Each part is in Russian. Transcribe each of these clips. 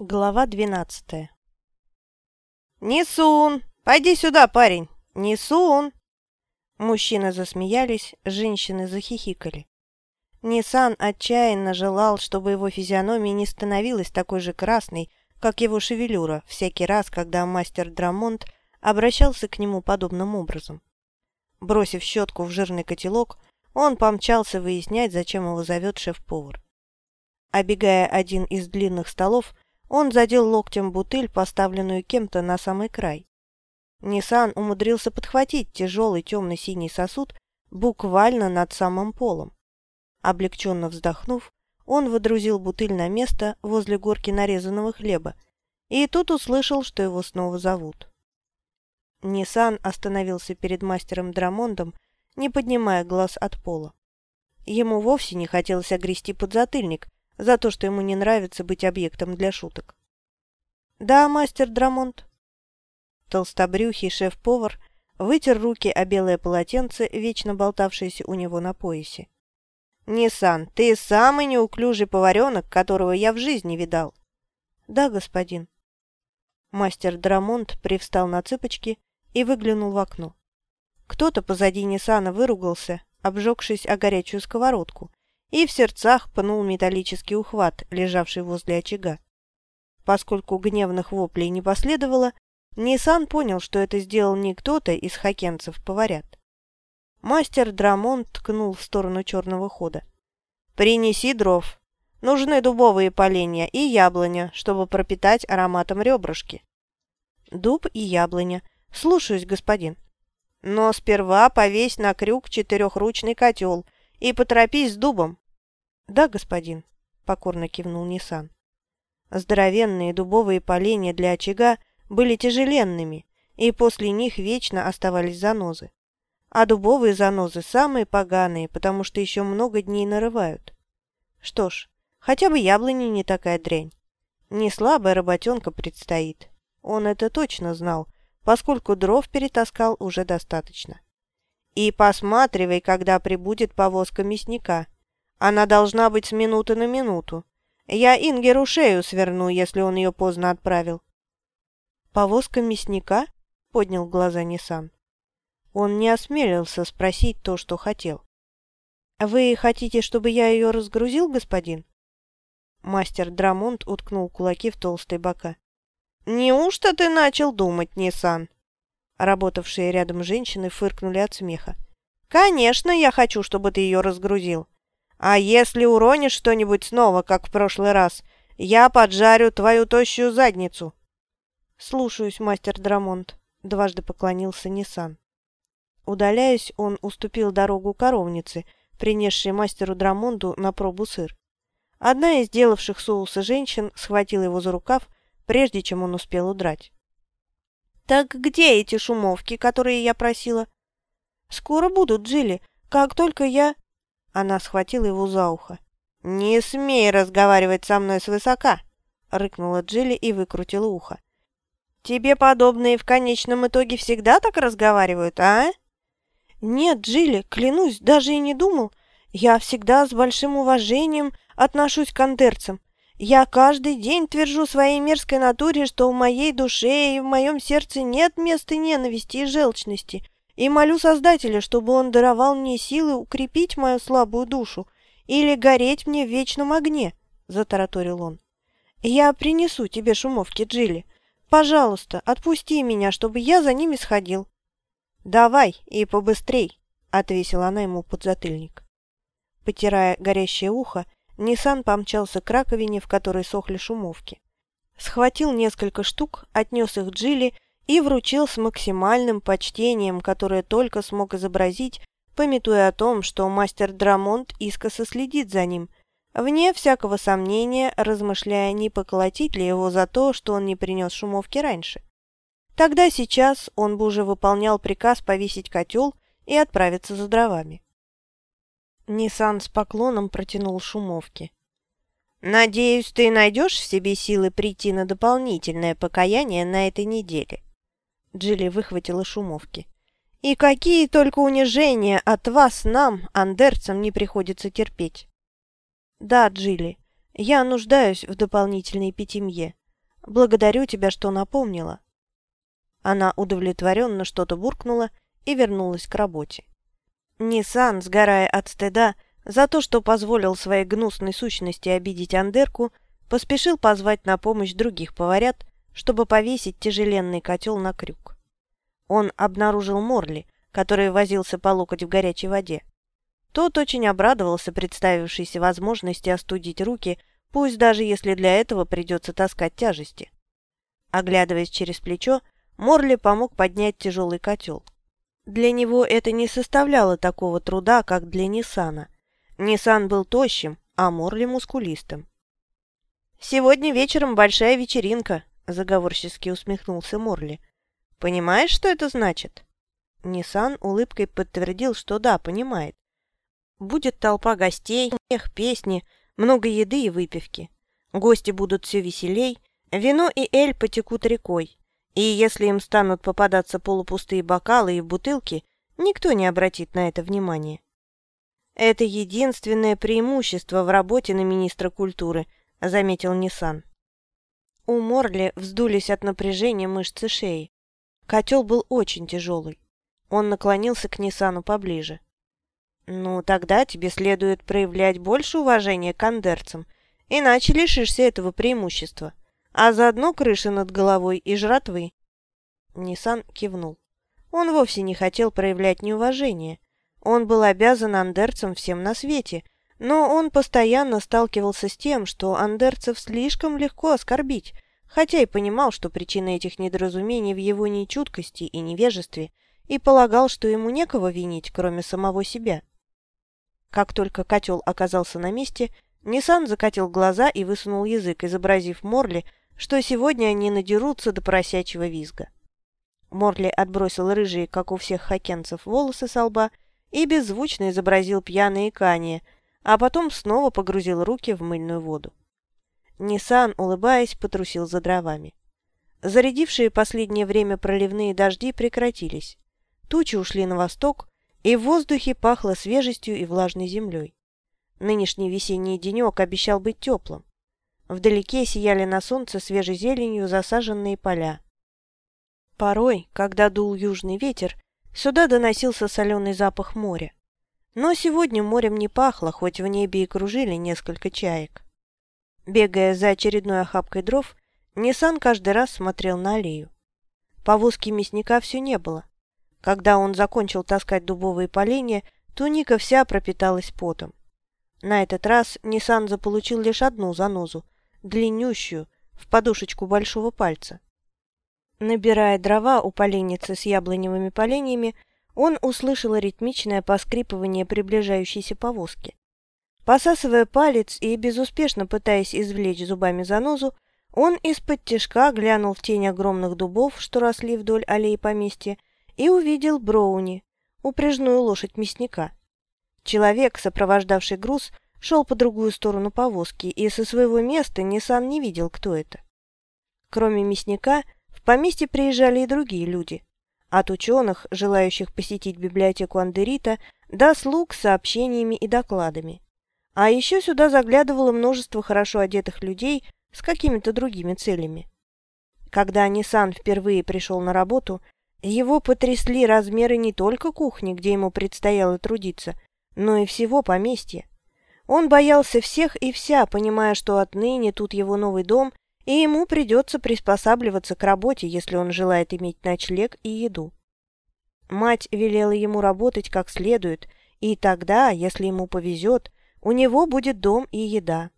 Глава двенадцатая «Несун! Пойди сюда, парень! Несун!» Мужчины засмеялись, женщины захихикали. Ниссан отчаянно желал, чтобы его физиономия не становилась такой же красной, как его шевелюра, всякий раз, когда мастер Драмонт обращался к нему подобным образом. Бросив щетку в жирный котелок, он помчался выяснять, зачем его зовет шеф-повар. Обегая один из длинных столов, он задел локтем бутыль, поставленную кем-то на самый край. Ниссан умудрился подхватить тяжелый темно-синий сосуд буквально над самым полом. Облегченно вздохнув, он водрузил бутыль на место возле горки нарезанного хлеба, и тут услышал, что его снова зовут. Ниссан остановился перед мастером Драмондом, не поднимая глаз от пола. Ему вовсе не хотелось огрести подзатыльник, за то, что ему не нравится быть объектом для шуток. «Да, мастер Драмонт». Толстобрюхий шеф-повар вытер руки о белое полотенце, вечно болтавшееся у него на поясе. «Ниссан, ты самый неуклюжий поваренок, которого я в жизни видал». «Да, господин». Мастер Драмонт привстал на цыпочки и выглянул в окно. Кто-то позади Ниссана выругался, обжегшись о горячую сковородку, и в сердцах пнул металлический ухват, лежавший возле очага. Поскольку гневных воплей не последовало, Ниссан понял, что это сделал не кто-то из хакенцев-поварят. Мастер Драмон ткнул в сторону черного хода. «Принеси дров. Нужны дубовые поленья и яблоня, чтобы пропитать ароматом ребрышки». «Дуб и яблоня. Слушаюсь, господин». «Но сперва повесь на крюк четырехручный котел – и поторопись с дубом. Да, господин, покорно кивнул Нисан. Здоровенные дубовые поленья для очага были тяжеленными, и после них вечно оставались занозы. А дубовые занозы самые поганые, потому что еще много дней нарывают. Что ж, хотя бы яблони не такая дрянь. Не слабая работенка предстоит. Он это точно знал, поскольку дров перетаскал уже достаточно. И посматривай, когда прибудет повозка мясника. Она должна быть с минуты на минуту. Я Ингеру шею сверну, если он ее поздно отправил». «Повозка мясника?» — поднял глаза Ниссан. Он не осмелился спросить то, что хотел. «Вы хотите, чтобы я ее разгрузил, господин?» Мастер Драмонт уткнул кулаки в толстые бока. «Неужто ты начал думать, Ниссан?» Работавшие рядом женщины фыркнули от смеха. «Конечно, я хочу, чтобы ты ее разгрузил. А если уронишь что-нибудь снова, как в прошлый раз, я поджарю твою тощую задницу». «Слушаюсь, мастер Драмонт», — дважды поклонился Ниссан. Удаляясь, он уступил дорогу коровнице, принесшей мастеру Драмонду на пробу сыр. Одна из делавших соуса женщин схватила его за рукав, прежде чем он успел удрать. «Так где эти шумовки, которые я просила?» «Скоро будут, Джилли. Как только я...» Она схватила его за ухо. «Не смей разговаривать со мной свысока!» — рыкнула Джилли и выкрутила ухо. «Тебе подобные в конечном итоге всегда так разговаривают, а?» «Нет, Джилли, клянусь, даже и не думал. Я всегда с большим уважением отношусь к андерцам. Я каждый день твержу своей мерзкой натуре, что в моей душе и в моем сердце нет места ненависти и желчности, и молю Создателя, чтобы он даровал мне силы укрепить мою слабую душу или гореть мне в вечном огне, — затараторил он. Я принесу тебе шумовки, Джилли. Пожалуйста, отпусти меня, чтобы я за ними сходил. Давай и побыстрей, — отвесила она ему подзатыльник. Потирая горящее ухо, Ниссан помчался к раковине, в которой сохли шумовки. Схватил несколько штук, отнес их Джилли и вручил с максимальным почтением, которое только смог изобразить, пометуя о том, что мастер Драмонт искоса следит за ним, вне всякого сомнения, размышляя, не поколотить ли его за то, что он не принес шумовки раньше. Тогда сейчас он бы уже выполнял приказ повесить котел и отправиться за дровами. Ниссан с поклоном протянул шумовки. «Надеюсь, ты найдешь в себе силы прийти на дополнительное покаяние на этой неделе?» Джилли выхватила шумовки. «И какие только унижения от вас нам, андерцам, не приходится терпеть!» «Да, Джилли, я нуждаюсь в дополнительной питемье. Благодарю тебя, что напомнила». Она удовлетворенно что-то буркнула и вернулась к работе. Ниссан, сгорая от стыда за то, что позволил своей гнусной сущности обидеть Андерку, поспешил позвать на помощь других поварят, чтобы повесить тяжеленный котел на крюк. Он обнаружил Морли, который возился по локоть в горячей воде. Тот очень обрадовался представившейся возможности остудить руки, пусть даже если для этого придется таскать тяжести. Оглядываясь через плечо, Морли помог поднять тяжелый котел. Для него это не составляло такого труда, как для Ниссана. Ниссан был тощим, а Морли мускулистым. «Сегодня вечером большая вечеринка», — заговорчески усмехнулся Морли. «Понимаешь, что это значит?» Ниссан улыбкой подтвердил, что да, понимает. Будет толпа гостей, смех, песни, много еды и выпивки. Гости будут все веселей, вино и эль потекут рекой. И если им станут попадаться полупустые бокалы и бутылки, никто не обратит на это внимания. Это единственное преимущество в работе на министра культуры, заметил Ниссан. У Морли вздулись от напряжения мышцы шеи. Котел был очень тяжелый. Он наклонился к Ниссану поближе. «Ну, тогда тебе следует проявлять больше уважения к андерцам, иначе лишишься этого преимущества а заодно крыша над головой и жратвы. Ниссан кивнул. Он вовсе не хотел проявлять неуважение. Он был обязан андерцам всем на свете, но он постоянно сталкивался с тем, что андерцев слишком легко оскорбить, хотя и понимал, что причина этих недоразумений в его нечуткости и невежестве, и полагал, что ему некого винить, кроме самого себя. Как только котел оказался на месте, Ниссан закатил глаза и высунул язык, изобразив Морли, что сегодня они надерутся до поросячьего визга. Морли отбросил рыжие, как у всех хокенцев, волосы со лба и беззвучно изобразил пьяное икание, а потом снова погрузил руки в мыльную воду. Ниссан, улыбаясь, потрусил за дровами. Зарядившие последнее время проливные дожди прекратились. Тучи ушли на восток, и в воздухе пахло свежестью и влажной землей. Нынешний весенний денек обещал быть теплым. Вдалеке сияли на солнце свежей зеленью засаженные поля. Порой, когда дул южный ветер, сюда доносился соленый запах моря. Но сегодня морем не пахло, хоть в небе и кружили несколько чаек. Бегая за очередной охапкой дров, Ниссан каждый раз смотрел на аллею. Повозки мясника все не было. Когда он закончил таскать дубовые поленья, туника вся пропиталась потом. На этот раз Ниссан заполучил лишь одну занозу – длиннющую, в подушечку большого пальца. Набирая дрова у поленницы с яблоневыми поленьями, он услышал ритмичное поскрипывание приближающейся повозки. Посасывая палец и безуспешно пытаясь извлечь зубами занозу, он из-под тяжка глянул в тень огромных дубов, что росли вдоль аллеи поместья, и увидел Броуни, упряжную лошадь мясника. Человек, сопровождавший груз, шел по другую сторону повозки, и со своего места Ниссан не видел, кто это. Кроме мясника, в поместье приезжали и другие люди. От ученых, желающих посетить библиотеку Андерита, до слуг с сообщениями и докладами. А еще сюда заглядывало множество хорошо одетых людей с какими-то другими целями. Когда Ниссан впервые пришел на работу, его потрясли размеры не только кухни, где ему предстояло трудиться, но и всего поместья. Он боялся всех и вся, понимая, что отныне тут его новый дом, и ему придется приспосабливаться к работе, если он желает иметь ночлег и еду. Мать велела ему работать как следует, и тогда, если ему повезет, у него будет дом и еда.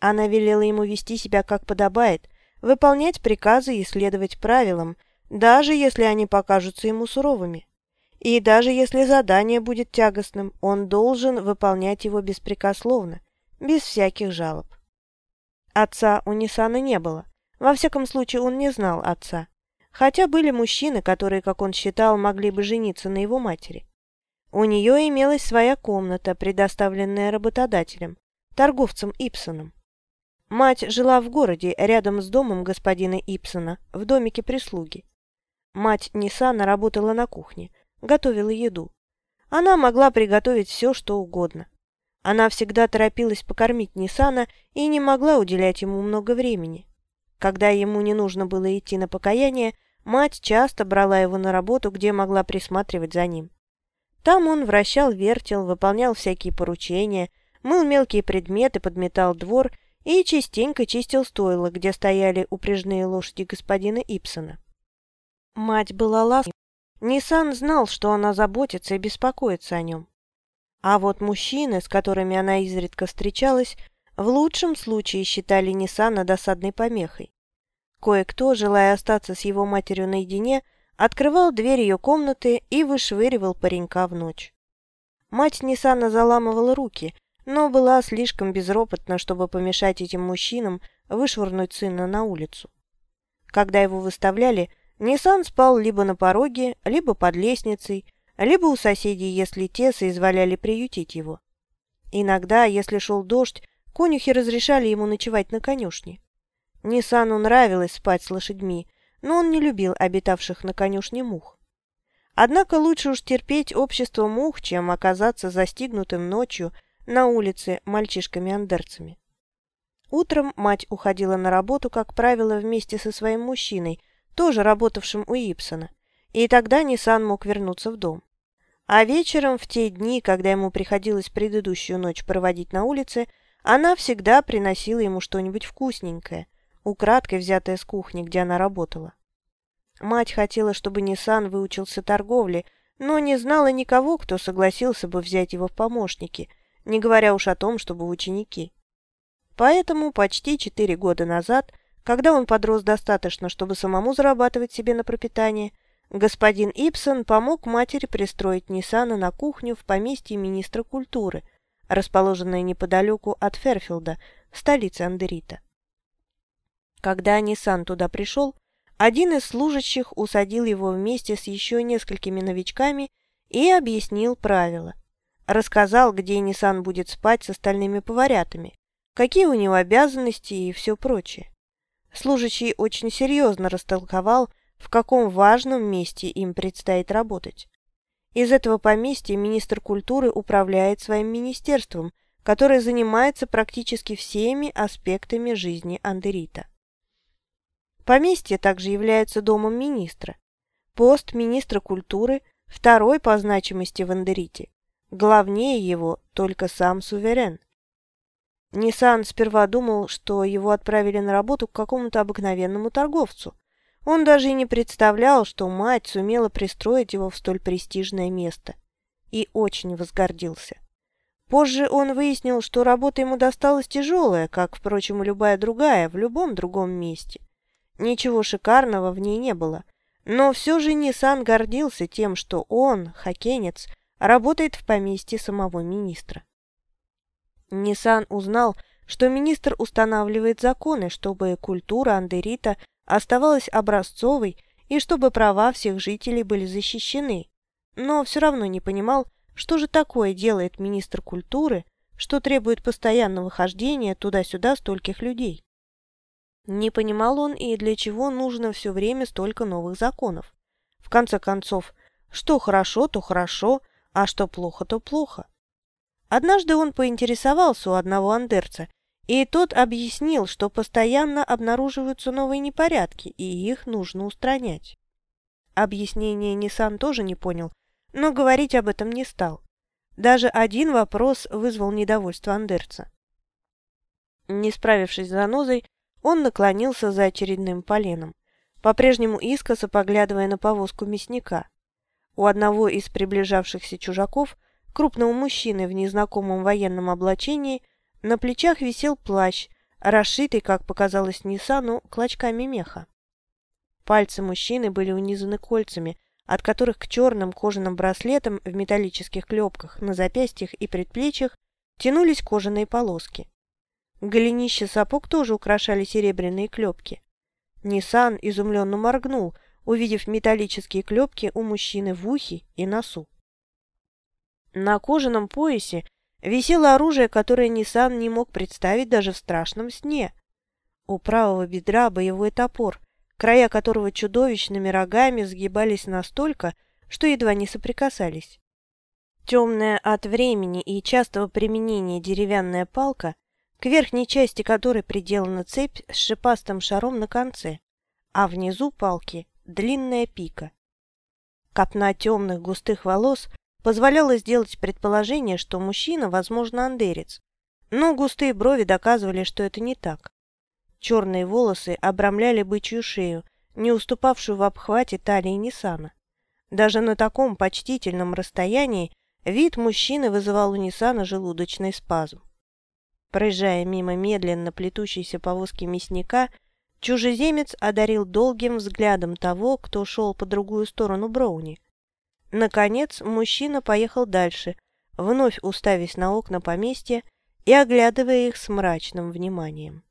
Она велела ему вести себя как подобает, выполнять приказы и следовать правилам, даже если они покажутся ему суровыми. И даже если задание будет тягостным, он должен выполнять его беспрекословно, без всяких жалоб. Отца у Нисана не было. Во всяком случае, он не знал отца. Хотя были мужчины, которые, как он считал, могли бы жениться на его матери. У нее имелась своя комната, предоставленная работодателем, торговцем Ипсоном. Мать жила в городе, рядом с домом господина Ипсона, в домике прислуги. Мать Нисана работала на кухне, готовила еду. Она могла приготовить все, что угодно. Она всегда торопилась покормить Ниссана и не могла уделять ему много времени. Когда ему не нужно было идти на покаяние, мать часто брала его на работу, где могла присматривать за ним. Там он вращал вертел, выполнял всякие поручения, мыл мелкие предметы, подметал двор и частенько чистил стойло, где стояли упряжные лошади господина Ипсона. Мать была ласковой. Ниссан знал, что она заботится и беспокоится о нем. А вот мужчины, с которыми она изредка встречалась, в лучшем случае считали Ниссана досадной помехой. Кое-кто, желая остаться с его матерью наедине, открывал дверь ее комнаты и вышвыривал паренька в ночь. Мать Ниссана заламывала руки, но была слишком безропотна, чтобы помешать этим мужчинам вышвырнуть сына на улицу. Когда его выставляли, Ниссан спал либо на пороге, либо под лестницей, либо у соседей, если те соизволяли приютить его. Иногда, если шел дождь, Конюхи разрешали ему ночевать на конюшне. Ниссану нравилось спать с лошадьми, но он не любил обитавших на конюшне мух. Однако лучше уж терпеть общество мух, чем оказаться застигнутым ночью на улице мальчишками-андерцами. Утром мать уходила на работу, как правило, вместе со своим мужчиной, тоже работавшим у Ипсона, и тогда Ниссан мог вернуться в дом. А вечером, в те дни, когда ему приходилось предыдущую ночь проводить на улице, она всегда приносила ему что-нибудь вкусненькое, украдкой взятое с кухни, где она работала. Мать хотела, чтобы Ниссан выучился торговле, но не знала никого, кто согласился бы взять его в помощники, не говоря уж о том, чтобы ученики. Поэтому почти четыре года назад, когда он подрос достаточно, чтобы самому зарабатывать себе на пропитание, господин Ипсон помог матери пристроить Ниссана на кухню в поместье министра культуры – расположенная неподалеку от Ферфилда, столицы Андерита. Когда Ниссан туда пришел, один из служащих усадил его вместе с еще несколькими новичками и объяснил правила. Рассказал, где Ниссан будет спать с остальными поварятами, какие у него обязанности и все прочее. Служащий очень серьезно растолковал, в каком важном месте им предстоит работать. Из этого поместья министр культуры управляет своим министерством, которое занимается практически всеми аспектами жизни Андерита. Поместье также является домом министра. Пост министра культуры – второй по значимости в Андерите. Главнее его только сам суверен. Ниссан сперва думал, что его отправили на работу к какому-то обыкновенному торговцу – он даже и не представлял, что мать сумела пристроить его в столь престижное место. И очень возгордился. Позже он выяснил, что работа ему досталась тяжелая, как, впрочем, и любая другая, в любом другом месте. Ничего шикарного в ней не было. Но все же Нисан гордился тем, что он, хоккейнец, работает в поместье самого министра. Нисан узнал, что министр устанавливает законы, чтобы культура Андерита оставалась образцовой и чтобы права всех жителей были защищены, но все равно не понимал, что же такое делает министр культуры, что требует постоянного хождения туда-сюда стольких людей. Не понимал он и для чего нужно все время столько новых законов. В конце концов, что хорошо, то хорошо, а что плохо, то плохо. Однажды он поинтересовался у одного андерца, и тот объяснил, что постоянно обнаруживаются новые непорядки, и их нужно устранять. Объяснение Ниссан тоже не понял, но говорить об этом не стал. Даже один вопрос вызвал недовольство Андерца. Не справившись с занозой, он наклонился за очередным поленом, по-прежнему искоса поглядывая на повозку мясника. У одного из приближавшихся чужаков, крупного мужчины в незнакомом военном облачении, на плечах висел плащ, расшитый, как показалось Ниссану, клочками меха. Пальцы мужчины были унизаны кольцами, от которых к черным кожаным браслетам в металлических клепках на запястьях и предплечьях тянулись кожаные полоски. Голенища сапог тоже украшали серебряные клепки. Ниссан изумленно моргнул, увидев металлические клепки у мужчины в ухе и носу. На кожаном поясе Висело оружие, которое Ниссан не мог представить даже в страшном сне. У правого бедра боевой топор, края которого чудовищными рогами сгибались настолько, что едва не соприкасались. Темная от времени и частого применения деревянная палка к верхней части которой приделана цепь с шипастым шаром на конце, а внизу палки длинная пика. Копна темных густых волос позволяла сделать предположение, что мужчина, возможно, андерец, но густые брови доказывали, что это не так. Черные волосы обрамляли бычью шею, не уступавшую в обхвате талии Ниссана. Даже на таком почтительном расстоянии вид мужчины вызывал у Ниссана желудочный спазм. Проезжая мимо медленно плетущейся повозки мясника, чужеземец одарил долгим взглядом того, кто шел по другую сторону Броуни. Наконец мужчина поехал дальше, вновь уставясь на окна поместья и оглядывая их с мрачным вниманием.